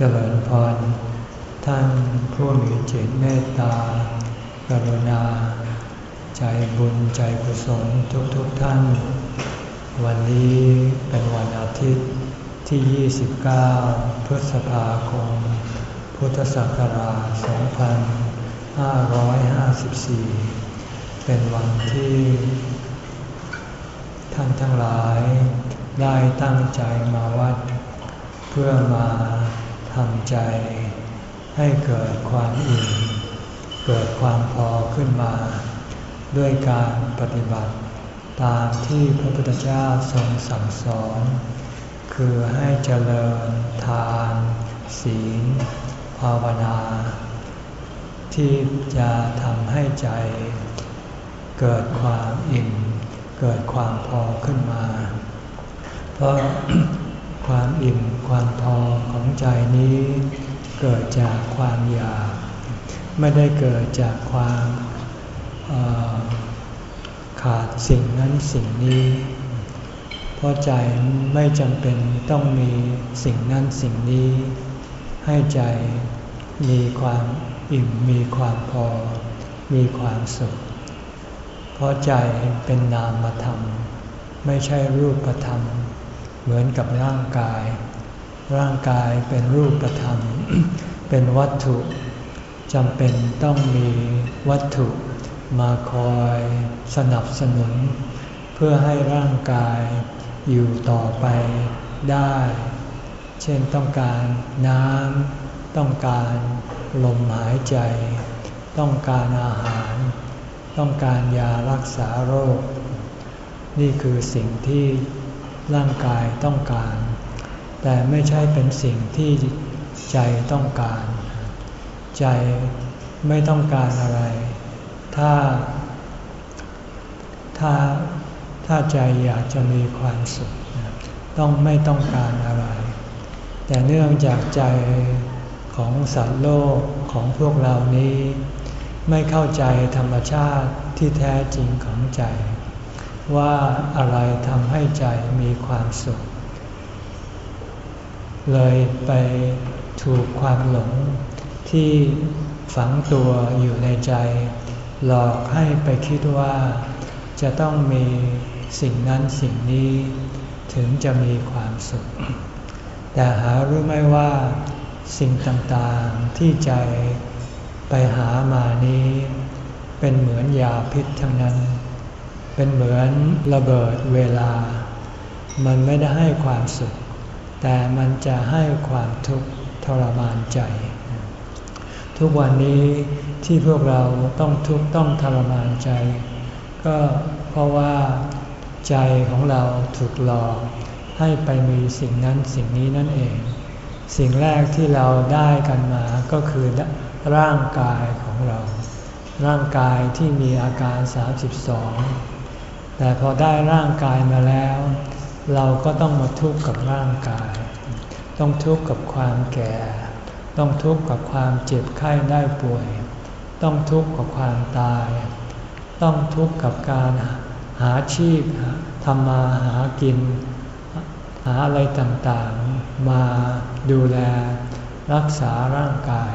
เจริญพร ท่านผู้มีจิตเมตตา กรุณา ใจบุญใจกุศลทุกๆทท่าน วันนี้เป็นวันอาทิตย์ที่ 29 พฤษภาคม พุทธศักราช 2554 เป็นวันที่ ท่านทั้งหลายได้ตั้งใจมาวัด เพื่อมา ทำใจ ให้เกิดความอิ่มเกิดความพอขึ้นมา ด้วยการปฏิบัติ ตามที่พระพุทธเจ้าทรงสั่งสอน คือให้เจริญทาน ศีล ภาวนา ที่จะทำให้ใจ เกิดความอิ่ม เกิดความพอขึ้นมา เพราะความอิ่มความพอของ ใจนี้เกิดจากความอยาก ไม่ได้เกิดจากความขาดสิ่งนั้นสิ่งนี้ เพราะใจไม่จำเป็นต้องมีสิ่งนั้นสิ่งนี้ ให้ใจมีความอิ่มมีความพอ มีความสุข เพราะใจเป็นนามธรรม ไม่ใช่รูปธรรม เหมือนกับร่างกาย ร่างกายเป็นรูปธรรม เป็นวัตถุจำเป็นต้องมีวัตถุมาคอยสนับสนุน เพื่อให้ร่างกายอยู่ต่อไปได้ เช่นต้องการน้ำต้องการลมหายใจ ต้องการอาหาร ต้องการยารักษาโรค นี่คือสิ่งที่ร่างกายต้องการ แต่ไม่ใช่เป็นสิ่งที่ใจต้องการ ใจไม่ต้องการอะไร ถ้า ถ้าถ้าใจอยากจะมีความสุข ต้องไม่ต้องการอะไร แต่เนื่องจากใจของสัตว์โลกของพวกเรานี้ ไม่เข้าใจธรรมชาติที่แท้จริงของใจ ว่าอะไรทำให้ใจมีความสุข เลยไปถูกความหลงที่ฝังตัวอยู่ในใจ หลอกให้ไปคิดว่า จะต้องมีสิ่งนั้นสิ่งนี้ ถึงจะมีความสุข แต่หารู้ไหมว่าสิ่งต่างๆที่ใจไปหามานี้ เป็นเหมือนยาพิษทั้งนั้น เป็นเหมือนระเบิดเวลา มันไม่ได้ให้ความสุข แต่มันจะให้ความทุกข์ทรมานใจ ทุกวันนี้ที่พวกเราต้องทุกข์ต้องทรมานใจ ก็เพราะว่าใจของเราถูกหลอกให้ไปมีสิ่งนั้นสิ่งนี้นั่นเอง สิ่งแรกที่เราได้กันมาก็คือร่างกายของเรา ร่างกายที่มีอาการ 32 แต่พอได้ร่างกายมาแล้ว เราก็ต้องมาทุกข์กับร่างกาย ต้องทุกข์กับความแก่ ต้องทุกข์กับความเจ็บไข้ได้ป่วย ต้องทุกข์กับความตาย ต้องทุกข์กับการหาชีพทำมาหากิน หาอะไรต่างๆ มาดูแลรักษาร่างกาย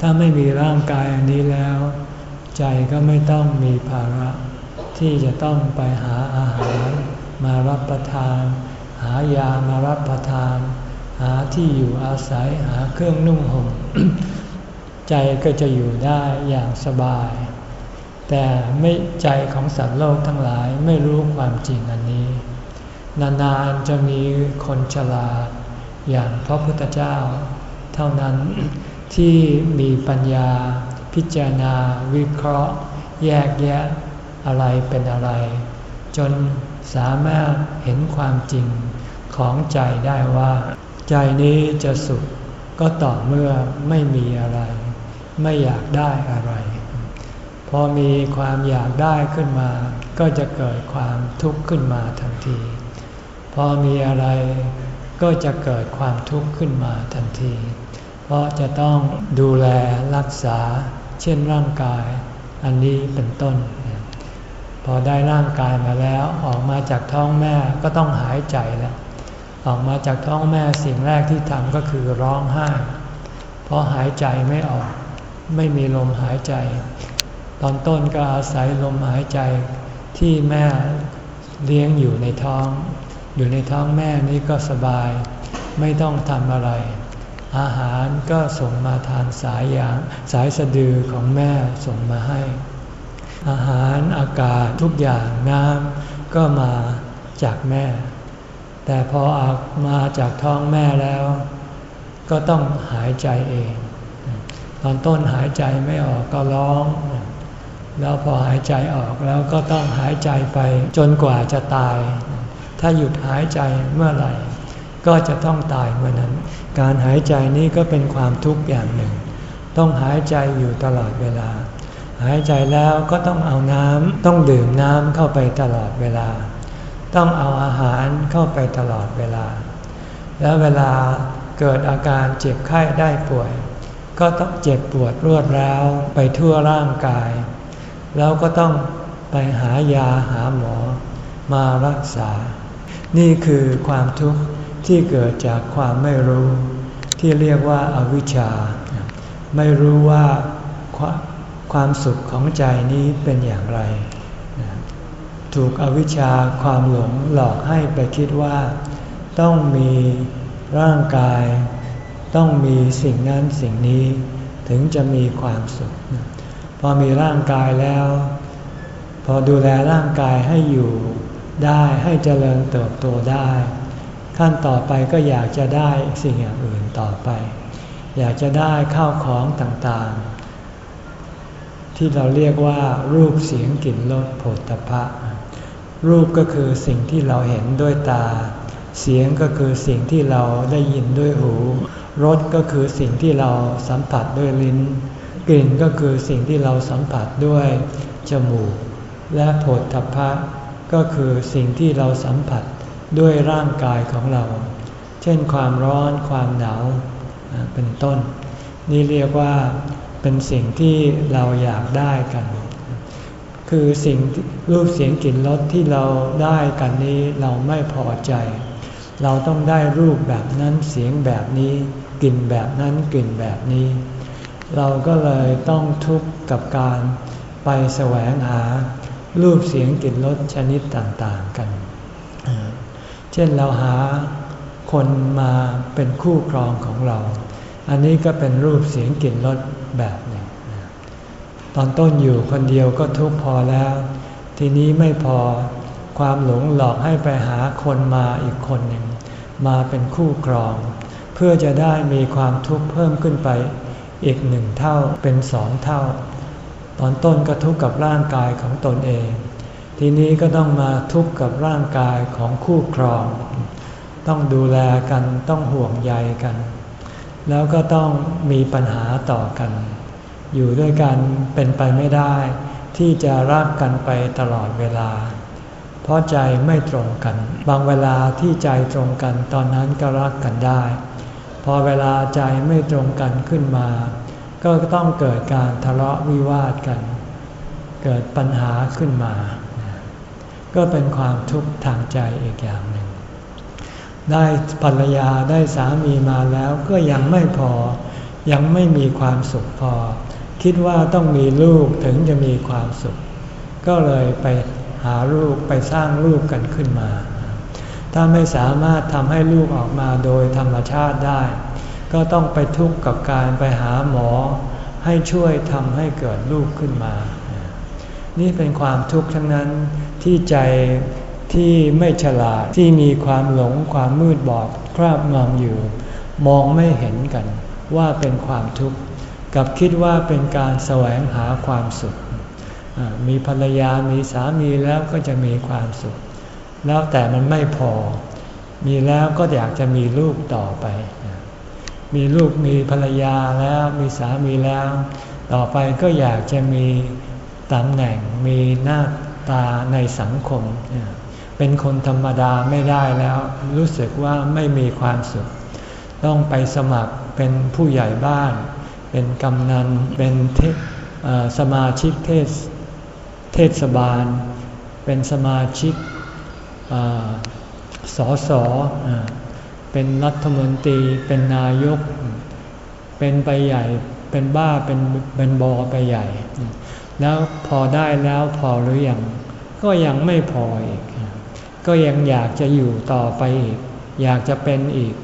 ถ้าไม่มีร่างกายอันนี้แล้ว ใจก็ไม่ต้องมีภาระ ที่จะต้องไปหาอาหาร มารับประทาน หายามารับประทาน หาที่อยู่อาศัยหาเครื่องนุ่งห่มใจก็จะอยู่ได้อย่างสบาย แต่ไม่ใจของสัตว์โลกทั้งหลายไม่รู้ความจริงอันนี้ นานๆจะมีคนฉลาด อย่างพระพุทธเจ้า เท่านั้นที่มีปัญญา พิจารณา วิเคราะห์ แยกแยะอะไรเป็นอะไร จน สามารถเห็นความจริงของใจได้ว่า ใจนี้จะสุขก็ต่อเมื่อไม่มีอะไร ไม่อยากได้อะไร พอมีความอยากได้ขึ้นมา ก็จะเกิดความทุกข์ขึ้นมาทันที พอมีอะไรก็จะเกิดความทุกข์ขึ้นมาทันที เพราะจะต้องดูแลรักษา เช่นร่างกาย อันนี้เป็นต้น พอได้ร่างกายมาแล้วออกมาจากท้องแม่ก็ต้องหายใจแล้วออกมาจากท้องแม่สิ่งแรกที่ทำก็คือร้องไห้ เพราะหายใจไม่ออก ไม่มีลมหายใจ ตอนต้นก็อาศัยลมหายใจที่แม่เลี้ยงอยู่ในท้อง อยู่ในท้องแม่นี้ก็สบาย ไม่ต้องทำอะไร อาหารก็ส่งมาทางสายยางสายสะดือของแม่ส่งมาให้ อาหารอากาศทุกอย่างน้ำก็มาจากแม่ แต่พอออกมาจากท้องแม่แล้ว ก็ต้องหายใจเอง ตอนต้นหายใจไม่ออกก็ร้อง แล้วพอหายใจออกแล้วก็ต้องหายใจไปจนกว่าจะตาย ถ้าหยุดหายใจเมื่อไหร่ ก็จะต้องตายเมื่อนั้น การหายใจนี้ก็เป็นความทุกข์อย่างหนึ่ง ต้องหายใจอยู่ตลอดเวลา หายใจแล้วก็ต้องเอาน้ำต้องดื่มน้ำเข้าไปตลอดเวลา ต้องเอาอาหารเข้าไปตลอดเวลา แล้วเวลาเกิดอาการเจ็บไข้ได้ป่วย ก็ต้องเจ็บปวดรวดร้าวไปทั่วร่างกาย แล้วก็ต้องไปหายาหาหมอมารักษา นี่คือความทุกข์ที่เกิดจากความไม่รู้ ที่เรียกว่าอาวิชชา ไม่รู้ว่า ความสุขของใจนี้เป็นอย่างไร ถูกอวิชชาความหลงหลอกให้ไปคิดว่า ต้องมีร่างกาย ต้องมีสิ่งนั้นสิ่งนี้ ถึงจะมีความสุข พอมีร่างกายแล้ว พอดูแลร่างกายให้อยู่ได้ให้เจริญเติบโตได้ ขั้นต่อไปก็อยากจะได้สิ่งอย่างอื่นต่อไป อยากจะได้ข้าวของต่างๆ ที่เราเรียกว่า รูปเสียงกลิ่นรสผลตภะรูปก็คือสิ่งที่เราเห็นด้วยตา เสียงก็คือสิ่งที่เราได้ยินด้วยหู รสก็คือสิ่งที่เราสัมผัสด้วยลิ้น กลิ่นก็คือสิ่งที่เราสัมผัสด้วยจมูก และโผฏฐพะ ก็คือสิ่งที่เราสัมผัสด้วยร่างกายของเรา เช่นความร้อนความหนาวเป็นต้น นี่เรียกว่า เป็นสิ่งที่เราอยากได้กัน คือสิ่งรูปเสียงกลิ่นรสที่เราได้กันนี้เราไม่พอใจ เราต้องได้รูปแบบนั้นเสียงแบบนี้กลิ่นแบบนั้นกลิ่นแบบนี้ เราก็เลยต้องทุกข์กับการไปแสวงหารูปเสียงกลิ่นรสชนิดต่างๆกัน เช่นเราหาคนมาเป็นคู่ครองของเรา อันนี้ก็เป็นรูปเสียงกลิ่นรส แบบหนึ่ง ตอนต้นอยู่คนเดียวก็ทุกพอแล้ว ทีนี้ไม่พอความหลงหลอกให้ไปหาคนมาอีกคนหนึ่ง มาเป็นคู่ครอง เพื่อจะได้มีความทุกข์เพิ่มขึ้นไปอีกหนึ่งเท่าเป็นสองเท่า ตอนต้นก็ทุกข์กับร่างกายของตนเอง ทีนี้ก็ต้องมาทุกข์กับร่างกายของคู่ครอง ต้องดูแลกันต้องห่วงใยกัน แล้วก็ต้องมีปัญหาต่อกัน อยู่ด้วยกันเป็นไปไม่ได้ ที่จะรักกันไปตลอดเวลา เพราะใจไม่ตรงกัน บางเวลาที่ใจตรงกันตอนนั้นก็รักกันได้ พอเวลาใจไม่ตรงกันขึ้นมา ก็ต้องเกิดการทะเลาะวิวาทกัน เกิดปัญหาขึ้นมา ก็เป็นความทุกข์ทางใจอีกอย่างหนึ่ง ได้ภรรยาได้สามีมาแล้วก็ยังไม่พอ ยังไม่มีความสุขพอ คิดว่าต้องมีลูกถึงจะมีความสุข ก็เลยไปหาลูกไปสร้างลูกกันขึ้นมา ถ้าไม่สามารถทำให้ลูกออกมาโดยธรรมชาติได้ ก็ต้องไปทุกข์กับการไปหาหมอ ให้ช่วยทำให้เกิดลูกขึ้นมา นี่เป็นความทุกข์ทั้งนั้นที่ใจ ที่ไม่ฉลาดที่มีความหลงความมืดบอดคราบงำอยู่ มองไม่เห็นกันว่าเป็นความทุกข์กับคิดว่าเป็นการแสวงหาความสุข มีภรรยามีสามีแล้วก็จะมีความสุข แล้วแต่มันไม่พอ มีแล้วก็อยากจะมีลูกต่อไป มีลูกมีภรรยาแล้วมีสามีแล้ว ต่อไปก็อยากจะมีตำแหน่งมีหน้าตาในสังคมเเป็นคนธรรมดาไม่ได้แล้ว รู้สึกว่าไม่มีความสุข ต้องไปสมัครเป็นผู้ใหญ่บ้าน เป็นกำนัน เป็นเทสมาชิกเทศเทศบาล เป็นสมาชิกสอสอเป็นรัฐมนตรี เป็นนายก เป็นไปใหญ่ เป็นบ้า เป็นเป็นบอไปใหญ่ แล้วพอได้แล้วพอหรือยัง ก็ยังไม่พออีก ก็ยังอยากจะอยู่ต่อไปอีก อยากจะเป็นอีก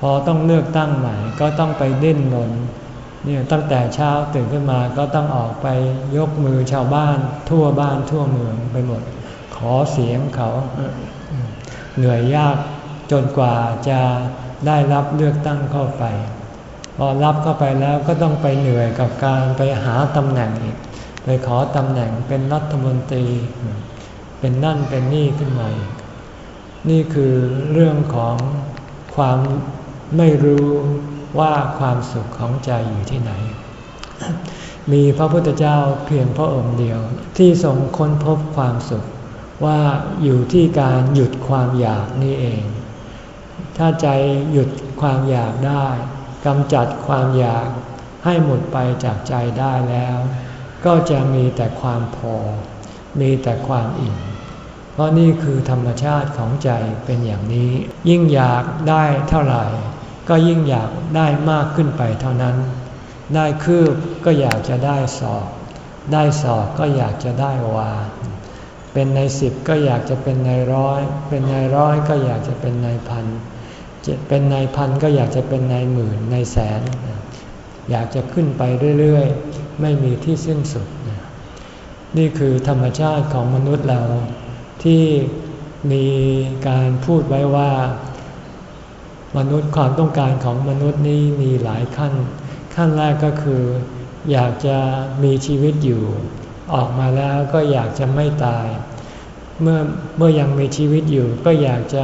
พอต้องเลือกตั้งใหม่ ก็ต้องไปดิ้นรนเนี่ยตั้งแต่เช้าตื่นขึ้นมาก็ต้องออกไปยกมือชาวบ้าน ทั่วบ้านทั่วเมืองไปหมด ขอเสียงเขาเหนื่อยยากจนกว่าจะได้รับเลือกตั้งเข้าไป พอรับเข้าไปแล้วก็ต้องไปเหนื่อยกับการไปหาตำแหน่งอีก ไปขอตำแหน่งเป็นรัฐมนตรี เป็นนั่นเป็นนี่ขึ้นมาอีกนี่คือเรื่องของความไม่รู้ว่าความสุขของใจอยู่ที่ไหน มีพระพุทธเจ้าเพียงพระองค์เดียว ที่ทรงค้นพบความสุขว่าอยู่ที่การหยุดความอยากนี่เอง ถ้าใจหยุดความอยากได้กำจัดความอยากให้หมดไปจากใจได้แล้ว ก็จะมีแต่ความพอ มีแต่ความอิ่ม เพราะนี่คือธรรมชาติของใจเป็นอย่างนี้ ยิ่งอยากได้เท่าไหร่ ก็ยิ่งอยากได้มากขึ้นไปเท่านั้น ได้คืบก็อยากจะได้สอบได้สอบก็อยากจะได้วา เป็นในสิบก็อยากจะเป็นในร้อย เป็นในร้อยก็อยากจะเป็นในพันเป็นในพันก็อยากจะเป็นในหมื่นในแสน อยากจะขึ้นไปเรื่อยๆ ไม่มีที่สิ้นสุด นี่คือธรรมชาติของมนุษย์เรา ที่มีการพูดไว้ว่า มนุษย์ความต้องการของมนุษย์นี้มีหลายขั้น ขั้นแรกก็คือ อยากจะมีชีวิตอยู่ ออกมาแล้วก็อยากจะไม่ตาย เมื่อเมื่อยังมีชีวิตอยู่ก็อยากจะ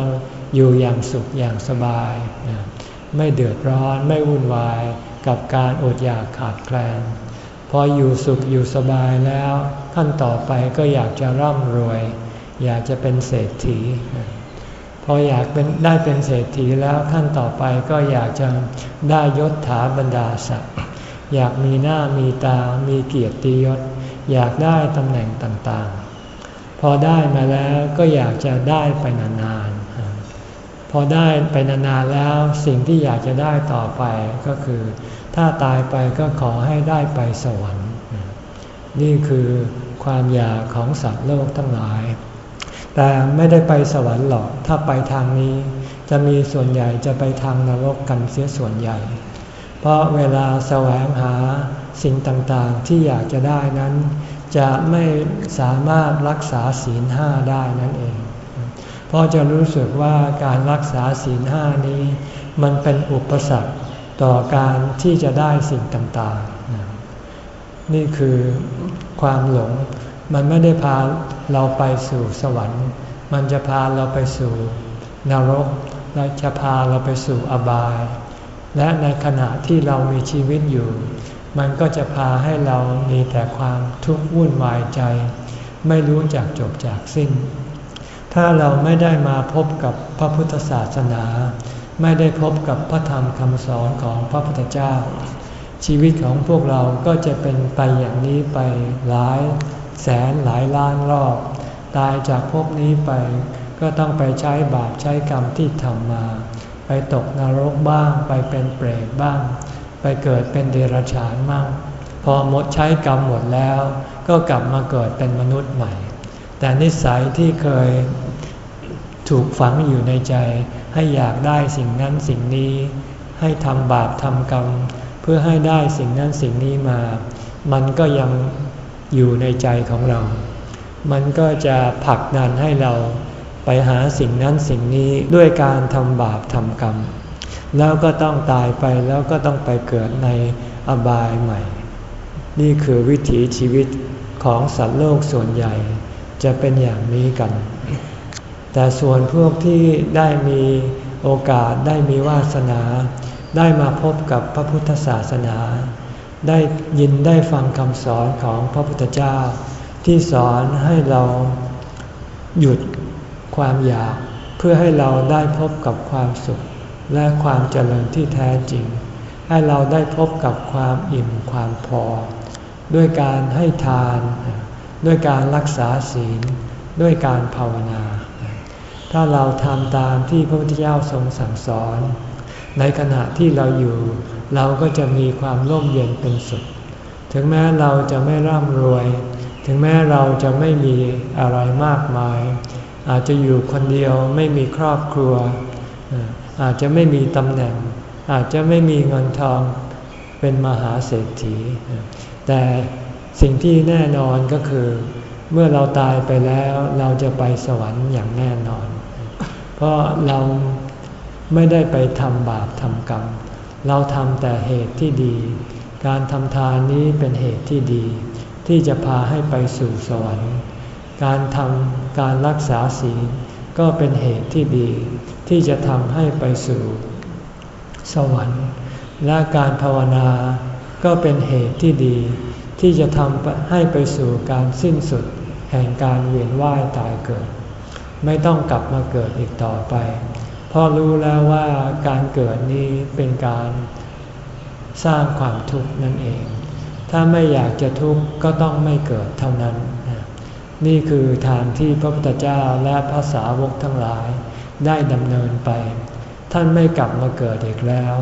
อยู่อย่างสุขอย่างสบาย ไม่เดือดร้อนไม่วุ่นวายกับการอดอยากขาดแคลนพออยู่สุขอยู่สบายแล้ว ขั้นต่อไปก็อยากจะร่ำรวย อยากจะเป็นเศรษฐี พออยากเป็นได้เป็นเศรษฐีแล้วขั้นต่อไปก็อยากจะได้ยศถาบรรดาศักดิ์อยากมีหน้ามีตา มีเกียรติยศ อยากได้ตำแหน่งต่างๆ พอได้มาแล้วก็อยากจะได้ไปนานๆ พอได้ไปนานๆแล้วสิ่งที่อยากจะได้ต่อไปก็คือ ถ้าตายไปก็ขอให้ได้ไปสวรรค์ นี่คือความอยากของสัตว์โลกทั้งหลาย แต่ไม่ได้ไปสวรรค์หรอก ถ้าไปทางนี้ จะมีส่วนใหญ่จะไปทางนรกกันเสียส่วนใหญ่ เพราะเวลาแสวงหาสิ่งต่างๆที่อยากจะได้นั้น จะไม่สามารถรักษาศีลห้าได้นั่นเอง เพราะจะรู้สึกว่าการรักษาศีลห้านี้ มันเป็นอุปสรรคต่อการที่จะได้สิ่งต่างๆ นี่คือความหลง มันไม่ได้พาเราไปสู่สวรรค์ มันจะพาเราไปสู่นรก และจะพาเราไปสู่อบาย และในขณะที่เรามีชีวิตอยู่ มันก็จะพาให้เรามีแต่ความทุกข์วุ่นวายใจ ไม่รู้จักจบจากสิ้น ถ้าเราไม่ได้มาพบกับพระพุทธศาสนา ไม่ได้พบกับพระธรรมคำสอนของพระพุทธเจ้า ชีวิตของพวกเราก็จะเป็นไปอย่างนี้ไปหลาย แสนหลายล้านรอบ ตายจากภพนี้ไป ก็ต้องไปใช้บาปใช้กรรมที่ทำมา ไปตกนรกบ้าง ไปเป็นเปรตบ้าง ไปเกิดเป็นเดรัจฉานบ้าง พอหมดใช้กรรมหมดแล้ว ก็กลับมาเกิดเป็นมนุษย์ใหม่ แต่นิสัยที่เคยถูกฝังอยู่ในใจให้อยากได้สิ่งนั้นสิ่งนี้ ให้ทำบาปทำกรรม เพื่อให้ได้สิ่งนั้นสิ่งนี้มา มันก็ยัง อยู่ในใจของเรา มันก็จะผลักดันให้เราไปหาสิ่งนั้นสิ่งนี้ด้วยการทำบาปทำกรรม แล้วก็ต้องตายไปแล้วก็ต้องไปเกิดในอบายใหม่ นี่คือวิถีชีวิตของสัตว์โลกส่วนใหญ่ จะเป็นอย่างนี้กัน แต่ส่วนพวกที่ได้มีโอกาสได้มีวาสนา ได้มาพบกับพระพุทธศาสนา ได้ยินได้ฟังคำสอนของพระพุทธเจ้า ที่สอนให้เราหยุดความอยาก เพื่อให้เราได้พบกับความสุข และความเจริญที่แท้จริง ให้เราได้พบกับความอิ่มความพอ ด้วยการให้ทาน ด้วยการรักษาศีล ด้วยการภาวนา ถ้าเราทำตามที่พระพุทธเจ้าทรงสั่งสอน ในขณะที่เราอยู่ เราก็จะมีความร่มเย็นเป็นสุข ถึงแม้เราจะไม่ร่ำรวย ถึงแม้เราจะไม่มีอะไรมากมาย อาจจะอยู่คนเดียวไม่มีครอบครัว อาจจะไม่มีตำแหน่ง อาจจะไม่มีเงินทองเป็นมหาเศรษฐี แต่สิ่งที่แน่นอนก็คือ เมื่อเราตายไปแล้วเราจะไปสวรรค์อย่างแน่นอน เพราะเราไม่ได้ไปทำบาปทำกรรม เราทำแต่เหตุที่ดี การทำทานนี้เป็นเหตุที่ดี ที่จะพาให้ไปสู่สวรรค์ การทำการรักษาศีลก็เป็นเหตุที่ดี ที่จะทำให้ไปสู่สวรรค์ และการภาวนาก็เป็นเหตุที่ดี ที่จะทำให้ไปสู่การสิ้นสุด แห่งการเวียนว่ายตายเกิด ไม่ต้องกลับมาเกิดอีกต่อไป เพราะรู้แล้วว่าการเกิดนี้เป็นการสร้างความทุกข์นั่นเอง ถ้าไม่อยากจะทุกข์ก็ต้องไม่เกิดเท่านั้น นี่คือทางที่พระพุทธเจ้าและพระสาวกทั้งหลายได้ดำเนินไป ท่านไม่กลับมาเกิดอีกแล้ว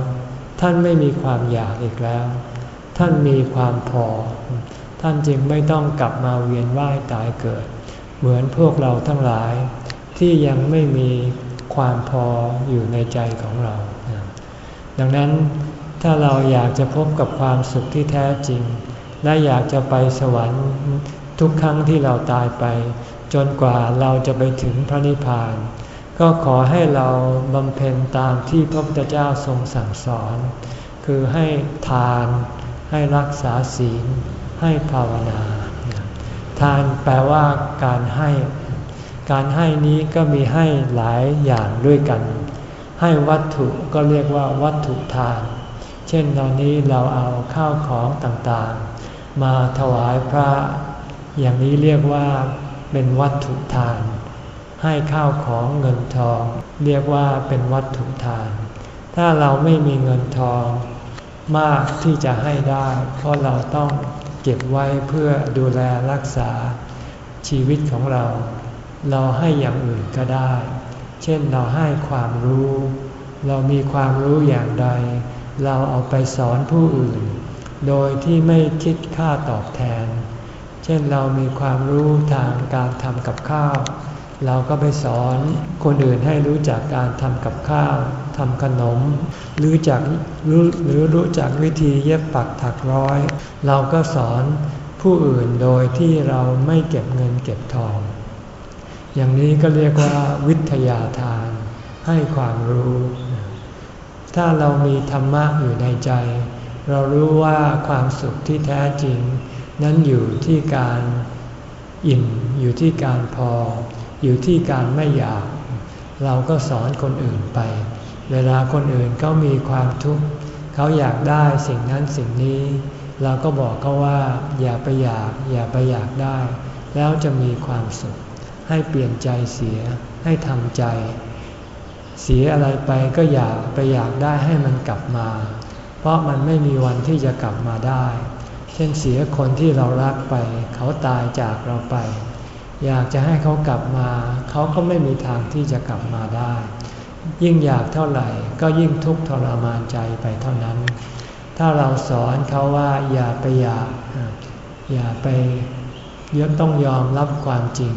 ท่านไม่มีความอยากอีกแล้ว ท่านมีความพอ ท่านจึงไม่ต้องกลับมาเวียนว่ายตายเกิด เหมือนพวกเราทั้งหลายที่ยังไม่มี ความพออยู่ในใจของเรา ดังนั้นถ้าเราอยากจะพบกับความสุขที่แท้จริง และอยากจะไปสวรรค์ทุกครั้งที่เราตายไป จนกว่าเราจะไปถึงพระนิพพาน ก็ขอให้เราบำเพ็ญตามที่พระพุทธเจ้าทรงสั่งสอน คือให้ทาน ให้รักษาศีล ให้ภาวนา ทานแปลว่าการให้ การให้นี้ก็มีให้หลายอย่างด้วยกัน ให้วัตถุก็เรียกว่าวัตถุทาน เช่นตอนนี้เราเอาข้าวของต่างๆ มาถวายพระ อย่างนี้เรียกว่าเป็นวัตถุทาน ให้ข้าวของเงินทอง เรียกว่าเป็นวัตถุทาน ถ้าเราไม่มีเงินทองมากที่จะให้ได้ เพราะเราต้องเก็บไว้เพื่อดูแลรักษาชีวิตของเรา เราให้อย่างอื่นก็ได้ เช่นเราให้ความรู้ เรามีความรู้อย่างใด เราเอาไปสอนผู้อื่น โดยที่ไม่คิดค่าตอบแทน เช่นเรามีความรู้ทางการทำกับข้าว เราก็ไปสอนคนอื่นให้รู้จักการทำกับข้าวทำขนม หรือจากรู้หรือรู้จักวิธีเย็บปักถักร้อย เราก็สอนผู้อื่นโดยที่เราไม่เก็บเงินเก็บทอง อย่างนี้ก็เรียกว่าวิทยาทานให้ความรู้ ถ้าเรามีธรรมะอยู่ในใจ เรารู้ว่าความสุขที่แท้จริง นั้นอยู่ที่การอิ่มอยู่ที่การพอ อยู่ที่การไม่อยาก เราก็สอนคนอื่นไป เวลาคนอื่นเขามีความทุกข์เขาอยากได้สิ่งนั้นสิ่งนี้ เราก็บอกเขาว่าอย่าไปอยากอย่าไปอยากได้ แล้วจะมีความสุข ให้เปลี่ยนใจเสียให้ทำใจ เสียอะไรไปก็อยากไปอยากได้ให้มันกลับมา เพราะมันไม่มีวันที่จะกลับมาได้ เช่นเสียคนที่เรารักไป เขาตายจากเราไป อยากจะให้เขากลับมา เขาก็ไม่มีทางที่จะกลับมาได้ ยิ่งอยากเท่าไหร่ก็ยิ่งทุกข์ทรมานใจไปเท่านั้น ถ้าเราสอนเขาว่าอย่าไปอยาก อย่าไปยกต้องยอมรับความจริง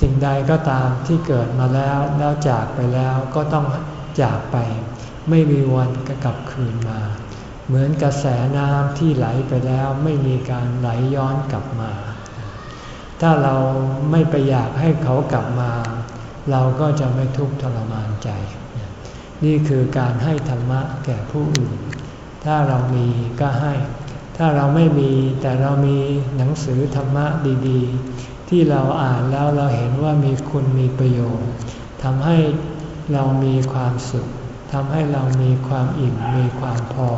สิ่งใดก็ตามที่เกิดมาแล้วแล้วจากไปแล้วก็ต้องจากไป ไม่มีวันกลับคืนมา เหมือนกระแสน้ำที่ไหลไปแล้วไม่มีการไหลย้อนกลับมา ถ้าเราไม่ไปอยากให้เขากลับมา เราก็จะไม่ทุกข์ทรมานใจ นี่คือการให้ธรรมะแก่ผู้อื่น ถ้าเรามีก็ให้ ถ้าเราไม่มีแต่เรามีหนังสือธรรมะดี ที่เราอ่านแล้วเราเห็นว่ามีคุณมีประโยชน์ทำให้เรามีความสุขทำให้เรามีความอิ่มมีความพอ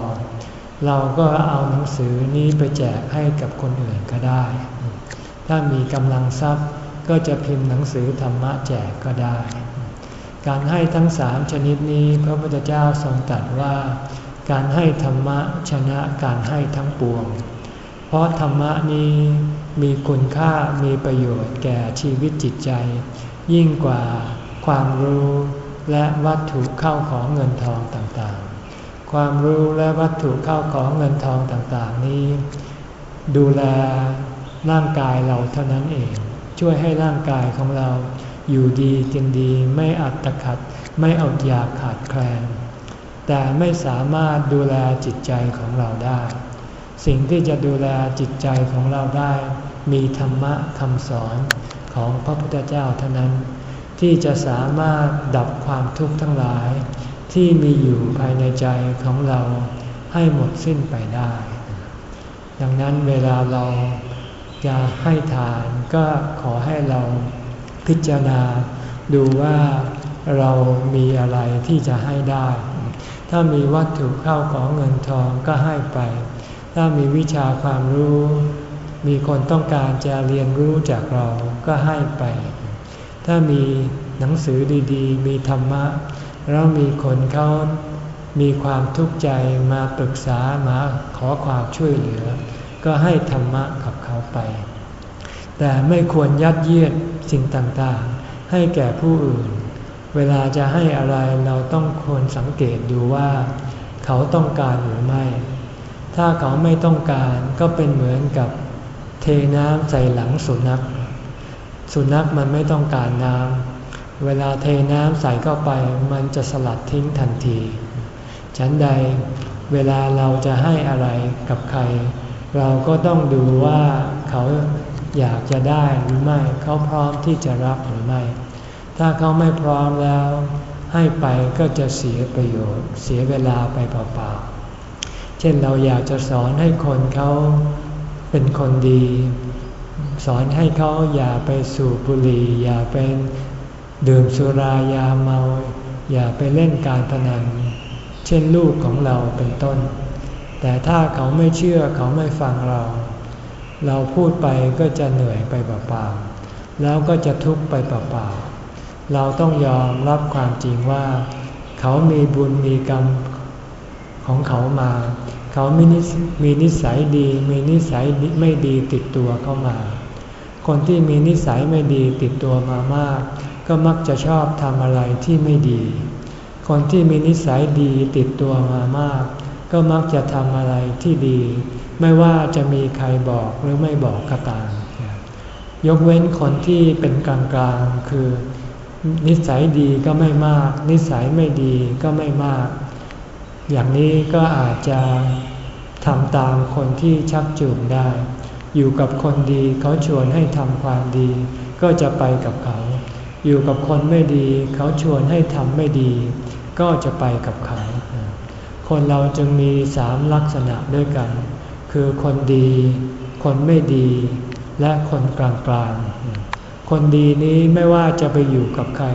เราก็เอาหนังสือนี้ไปแจกให้กับคนอื่นก็ได้ ถ้ามีกำลังทรัพย์ก็จะพิมพ์หนังสือธรรมะแจกก็ได้ การให้ทั้งสามชนิดนี้พระพุทธเจ้าทรงตรัสว่า การให้ธรรมะชนะการให้ทั้งปวง เพราะธรรมะนี้ มีคุณค่ามีประโยชน์แก่ชีวิตจิตใจ ยิ่งกว่าความรู้และวัตถุเข้าของเงินทองต่างๆ ความรู้และวัตถุเข้าของเงินทองต่างๆ นี้ ดูแลร่างกายเราเท่านั้นเอง ช่วยให้ร่างกายของเราอยู่ดีกินดีไม่อัตขัดไม่อดอยากขาดแคลน แต่ไม่สามารถดูแลจิตใจของเราได้ สิ่งที่จะดูแลจิตใจของเราได้ มีธรรมะคำสอนของพระพุทธเจ้าเท่านั้น ที่จะสามารถดับความทุกข์ทั้งหลาย ที่มีอยู่ภายในใจของเราให้หมดสิ้นไปได้ ดังนั้นเวลาเราจะให้ทานก็ขอให้เราพิจารณาดูว่าเรามีอะไรที่จะให้ได้ ถ้ามีวัตถุเข้าของเงินทองก็ให้ไป ถ้ามีวิชาความรู้ มีคนต้องการจะเรียนรู้จากเราก็ให้ไป ถ้ามีหนังสือดีๆ มีธรรมะ แล้วมีคนเขามีความทุกข์ใจมาปรึกษามาขอความช่วยเหลือ ก็ให้ธรรมะกับเขาไป แต่ไม่ควรยัดเยียดสิ่งต่างๆ ให้แก่ผู้อื่น เวลาจะให้อะไรเราต้องควรสังเกตดูว่า เขาต้องการหรือไม่ ถ้าเขาไม่ต้องการก็เป็นเหมือนกับ เทน้ำใส่หลังสุนัข สุนัขมันไม่ต้องการน้ำ เวลาเทน้ำใส่เข้าไปมันจะสลัดทิ้งทันที ฉันใดเวลาเราจะให้อะไรกับใคร เราก็ต้องดูว่าเขาอยากจะได้หรือไม่ เขาพร้อมที่จะรับหรือไม่ ถ้าเขาไม่พร้อมแล้ว ให้ไปก็จะเสียประโยชน์ เสียเวลาไปเปล่าๆ เช่นเราอยากจะสอนให้คนเขา เป็นคนดี สอนให้เขาอย่าไปสูบบุหรี่ อย่าไปดื่มสุรายาเมา อย่าไปเล่นการพนัน เช่นลูกของเราเป็นต้น แต่ถ้าเขาไม่เชื่อเขาไม่ฟังเรา เราพูดไปก็จะเหนื่อยไปเปล่าๆแล้วก็จะทุกข์ไปเปล่าๆเราต้องยอมรับความจริงว่า เขามีบุญมีกรรมของเขามา เขามีนิสมีนิสัยดี มีนิสัยไม่ดีติดตัวเข้ามา คนที่มีนิสัยไม่ดีติดตัวมามาก ก็มักจะชอบทำอะไรที่ไม่ดี คนที่มีนิสัยดีติดตัวมามาก ก็มักจะทำอะไรที่ดี ไม่ว่าจะมีใครบอกหรือไม่บอกก็ตามยกเว้นคนที่เป็นกลางๆคือ นิสัยดีก็ไม่มาก นิสัยไม่ดีก็ไม่มาก อย่างนี้ก็อาจจะทำตามคนที่ชักจูงได้ อยู่กับคนดีเขาชวนให้ทำความดี ก็จะไปกับเขา อยู่กับคนไม่ดีเขาชวนให้ทำไม่ดี ก็จะไปกับเขา คนเราจึงมีสามลักษณะด้วยกัน คือคนดี คนไม่ดี และคนกลางกลางคนดีนี้ไม่ว่าจะไปอยู่กับใคร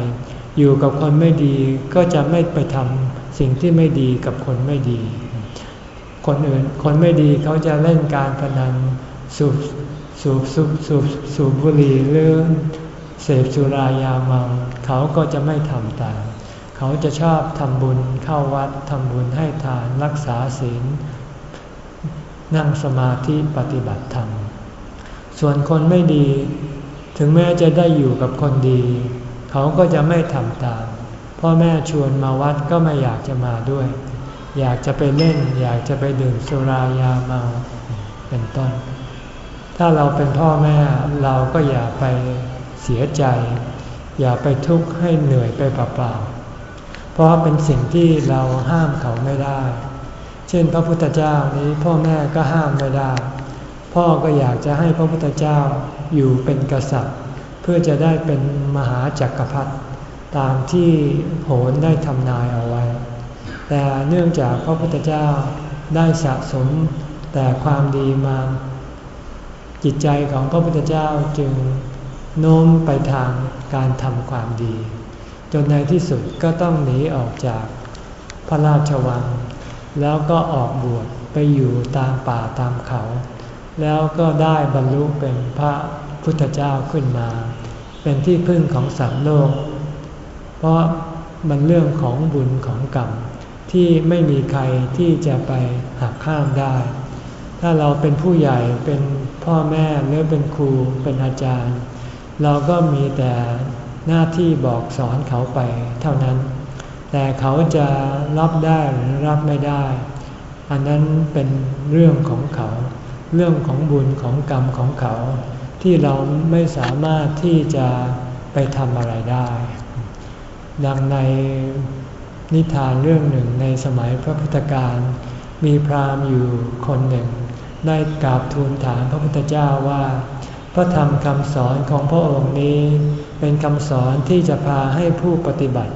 อยู่กับคนไม่ดีก็จะไม่ไปทำ สิ่งที่ไม่ดีกับคนไม่ดี คนอื่นคนไม่ดีเขาจะเล่นการพนันสูบสูบสูบสูบสูบบุหรี่เรื่องเสพสุรายาเมาเขาก็จะไม่ทำตามเขาจะชอบทำบุญเข้าวัดทำบุญให้ทานรักษาศีลนั่งสมาธิปฏิบัติธรรม ส่วนคนไม่ดี ถึงแม้จะได้อยู่กับคนดี เขาก็จะไม่ทำตาม พ่อแม่ชวนมาวัดก็ไม่อยากจะมาด้วย อยากจะไปเล่น อยากจะไปดื่มสุรายาเมาเป็นต้น ถ้าเราเป็นพ่อแม่เราก็อย่าไปเสียใจ อย่าไปทุกข์ให้เหนื่อยไปเปล่าๆเพราะเป็นสิ่งที่เราห้ามเขาไม่ได้ เช่น พระพุทธเจ้านี้พ่อแม่ก็ห้ามไม่ได้ พ่อก็อยากจะให้พระพุทธเจ้าอยู่เป็นกษัตริย์ เพื่อจะได้เป็นมหาจักรพรรดิ ตามที่โหนได้ทำนายเอาไว้ แต่เนื่องจากพระพุทธเจ้าได้สะสมแต่ความดีมา จิตใจของพระพุทธเจ้าจึงโน้มไปทางการทำความดี จนในที่สุดก็ต้องหนีออกจากพระราชวัง แล้วก็ออกบวชไปอยู่ตามป่าตามเขา แล้วก็ได้บรรลุเป็นพระพุทธเจ้าขึ้นมา เป็นที่พึ่งของสัตว์โลก เพราะมันเรื่องของบุญของกรรมที่ไม่มีใครที่จะไปหักข้ามได้ ถ้าเราเป็นผู้ใหญ่เป็นพ่อแม่หรือเป็นครูเป็นอาจารย์ เราก็มีแต่หน้าที่บอกสอนเขาไปเท่านั้น แต่เขาจะรับได้หรือรับไม่ได้ อันนั้นเป็นเรื่องของเขา เรื่องของบุญของกรรมของเขา ที่เราไม่สามารถที่จะไปทำอะไรได้ ดังในนิทานเรื่องหนึ่งในสมัยพระพุทธการมีพราหมณ์อยู่คนหนึ่ง ได้กราบทูลถามพระพุทธเจ้าว่า พระธรรมคำสอนของพระองค์นี้ เป็นคำสอนที่จะพาให้ผู้ปฏิบัติ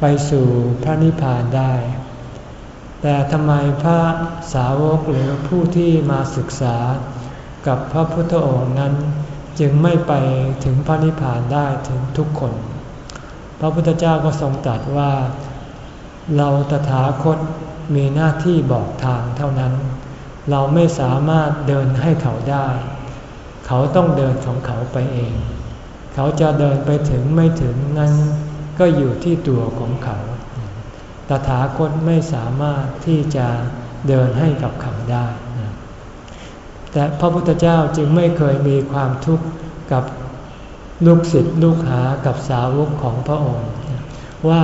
ไปสู่พระนิพพานได้ แต่ทำไมพระสาวกหรือผู้ที่มาศึกษา กับพระพุทธองค์นั้น จึงไม่ไปถึงพระนิพพานได้ถึงทุกคน ระพุทธเจ้าก็ทรงตรัสว่า เราตถาคตมีหน้าที่บอกทางเท่านั้น เราไม่สามารถเดินให้เขาได้ เขาต้องเดินของเขาไปเอง เขาจะเดินไปถึงไม่ถึงนั้นก็อยู่ที่ตัวของเขา ตถาคตไม่สามารถที่จะเดินให้กับเขาได้ แต่พระพุทธเจ้าจึงไม่เคยมีความทุกข์กับ ลูกศิษย์ลูกหากับสาวกของพระองค์ ว่า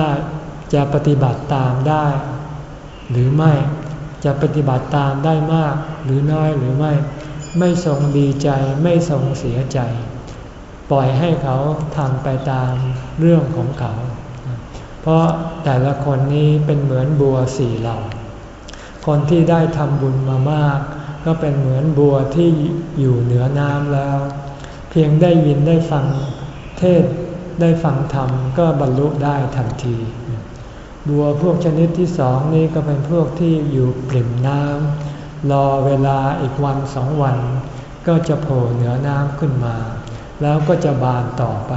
จะปฏิบัติตามได้ หรือไม่จะปฏิบัติตามได้มากหรือน้อยหรือไม่ ไม่ทรงดีใจไม่ทรงเสียใจ ปล่อยให้เขาทำไปตามเรื่องของเขา เพราะแต่ละคนนี้เป็นเหมือนบัวสี่เหล่า คนที่ได้ทำบุญมามาก ก็เป็นเหมือนบัวที่อยู่เหนือน้ำแล้ว เพียงได้ยินได้ฟังเทศได้ฟังธรรมก็บรรลุได้ทันที บัวพวกชนิดที่สองนี้ก็เป็นพวกที่อยู่ปริ่มน้ำรอเวลาอีกวันสองวัน ก็จะโผล่เหนือน้ำขึ้นมา แล้วก็จะบานต่อไป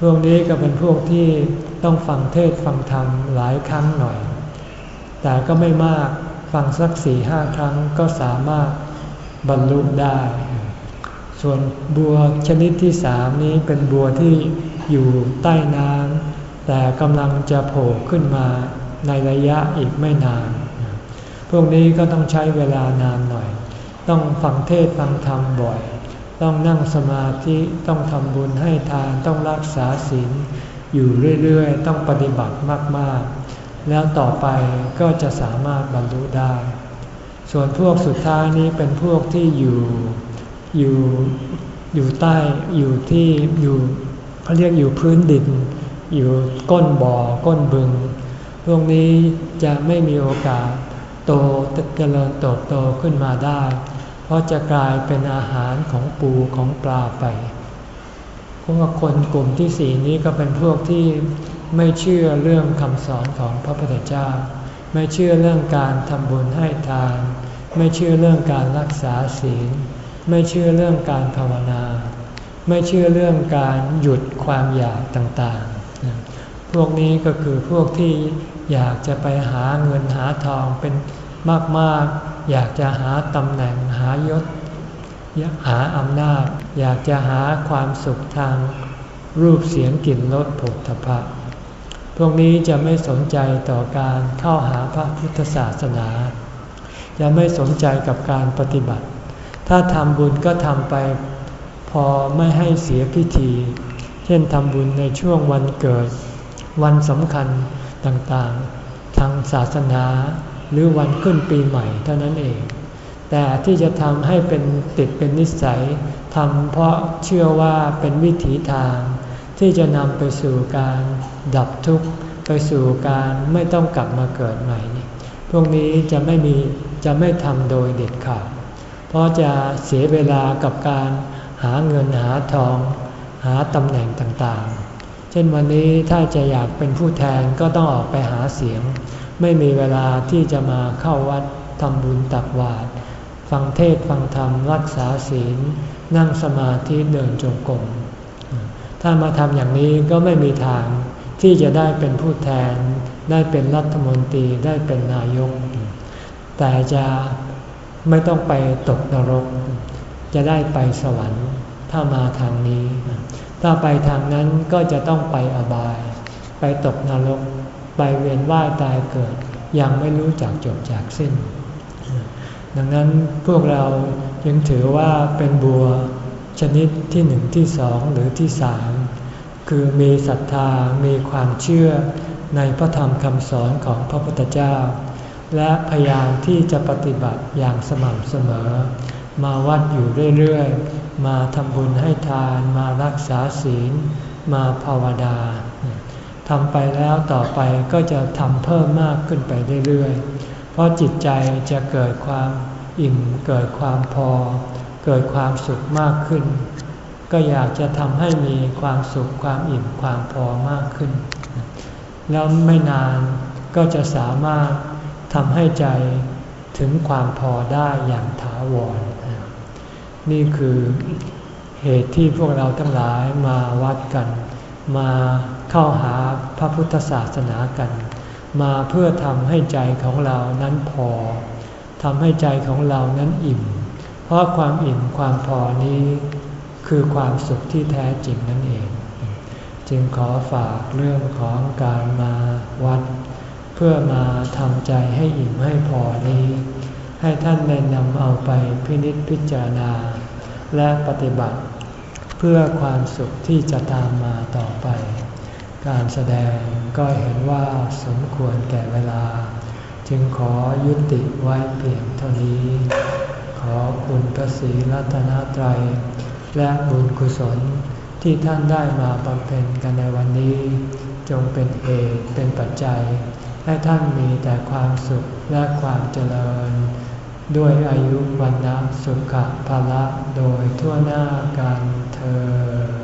พวกนี้ก็เป็นพวกที่ต้องฟังเทศฟังธรรมหลายครั้งหน่อย แต่ก็ไม่มากฟังสักสี่ห้าครั้งก็สามารถบรรลุได้ ส่วนบัวชนิดที่สามนี้เป็นบัวที่อยู่ใต้น้ำแต่กำลังจะโผล่ขึ้นมาในระยะอีกไม่นาน พวกนี้ก็ต้องใช้เวลานานหน่อย ต้องฟังเทศฟังธรรมบ่อย ต้องนั่งสมาธิต้องทำบุญให้ทานต้องรักษาศีลอยู่เรื่อยๆ ต้องปฏิบัติมากๆ แล้วต่อไปก็จะสามารถบรรลุได้ ส่วนพวกสุดท้ายนี้เป็นพวกที่อยู่ อยู่อยู่ใต้อยู่ที่อยู่เขาเรียกอยู่พื้นดิน อยู่ก้นบ่อก้นบึง พวกนี้จะไม่มีโอกาสโตเจริญโตโตขึ้นมาได้ เพราะจะกลายเป็นอาหารของปูของปลาไปพวกคนกลุ่มที่สี่นี้ก็เป็นพวกที่ไม่เชื่อเรื่องคำสอนของพระพุทธเจ้า ไม่เชื่อเรื่องการทำบุญให้ทาน ไม่เชื่อเรื่องการรักษาศีล ไม่เชื่อเรื่องการภาวนา ไม่เชื่อเรื่องการหยุดความอยากต่างๆ พวกนี้ก็คือพวกที่อยากจะไปหาเงินหาทองเป็นมากๆ อยากจะหาตำแหน่งหายศยากหาอำนาจ อยากจะหาความสุขทางรูปเสียงกลิ่นรสผลทพะพวกนี้จะไม่สนใจต่อการเข้าหาพระพุทธศาสนา จะไม่สนใจกับการปฏิบัติ ถ้าทำบุญก็ทำไปพอไม่ให้เสียพิธี เช่นทำบุญในช่วงวันเกิด วันสำคัญต่างๆ ทางศาสนาหรือวันขึ้นปีใหม่เท่านั้นเอง แต่ที่จะทำให้เป็นติดเป็นนิสัยทำเพราะเชื่อว่าเป็นวิถีทาง ที่จะนำไปสู่การดับทุกข์ ไปสู่การไม่ต้องกลับมาเกิดใหม่ พวกนี้จะไม่มีจะไม่ทำโดยเด็ดขาด เพราะจะเสียเวลากับการหาเงินหาทอง หาตำแหน่งต่างๆ เช่นวันนี้ถ้าจะอยากเป็นผู้แทนก็ต้องออกไปหาเสียง ไม่มีเวลาที่จะมาเข้าวัดทำบุญตักบาตรฟังเทศฟังธรรมรักษาศีล นั่งสมาธิเดินจงกรมถ้ามาทำอย่างนี้ก็ไม่มีทางที่จะได้เป็นผู้แทน ได้เป็นรัฐมนตรีได้เป็นนายก แต่จะ ไม่ต้องไปตกนรก จะได้ไปสวรรค์ถ้ามาทางนี้ ถ้าไปทางนั้นก็จะต้องไปอบาย ไปตกนรก ไปเวียนว่ายตายเกิด ยังไม่รู้จักจบจากสิ้น ดังนั้นพวกเรายังถือว่าเป็นบัวชนิดที่หนึ่งที่สองหรือที่สามคือมีศรัทธามีความเชื่อในพระธรรมคำสอนของพระพุทธเจ้า และพยายามที่จะปฏิบัติอย่างสม่ำเสมอ มาวัดอยู่เรื่อยๆ มาทำบุญให้ทานมารักษาศีล มาภาวนาทำไปแล้วต่อไปก็จะทำเพิ่มมากขึ้นไปเรื่อยๆ เพราะจิตใจจะเกิดความอิ่มเกิดความพอ เกิดความสุขมากขึ้น ก็อยากจะทำให้มีความสุขความอิ่มความพอมากขึ้น แล้วไม่นานก็จะสามารถ ทำให้ใจถึงความพอได้อย่างถาวร นี่คือเหตุที่พวกเราทั้งหลายมาวัดกัน มาเข้าหาพระพุทธศาสนากัน มาเพื่อทำให้ใจของเรานั้นพอทำให้ใจของเรานั้นอิ่ม เพราะความอิ่มความพอนี้คือความสุขที่แท้จริงนั่นเอง จึงขอฝากเรื่องของการมาวัด พื่อมาทำใจให้อิ่มให้พอนี้ ให้ท่านได้นำเอาไปพินิจพิจารณา และปฏิบัติ เพื่อความสุขที่จะตามมาต่อไป การแสดงก็เห็นว่าสมควรแก่เวลา จึงขอยุติไว้เพียงเท่านี้ ขอคุณพระศรีรัตนตรัย และบุญกุศลที่ท่านได้มาบำเพ็ญกันในวันนี้ จงเป็นเอกเป็นปัจจัย ให้ท่านมีแต่ความสุขและความเจริญ ด้วยอายุวันนะสุขภาละโดยทั่วหน้ากันเธอ